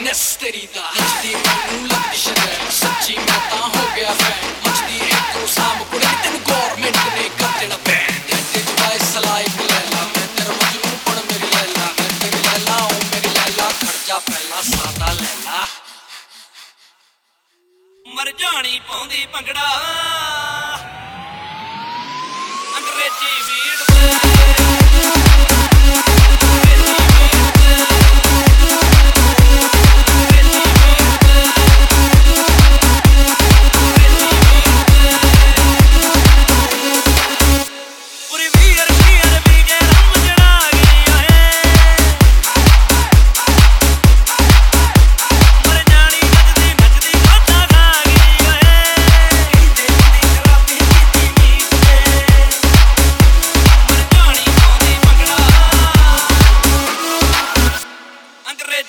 Nesterida ਖਰਚਾ ਪਹਿਲਾ ਸਾਦਾ ਮਰ ਜਾਣੀ ਪਾਉਂਦੀ ਭੰਗੜਾ।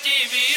TV